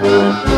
Duduk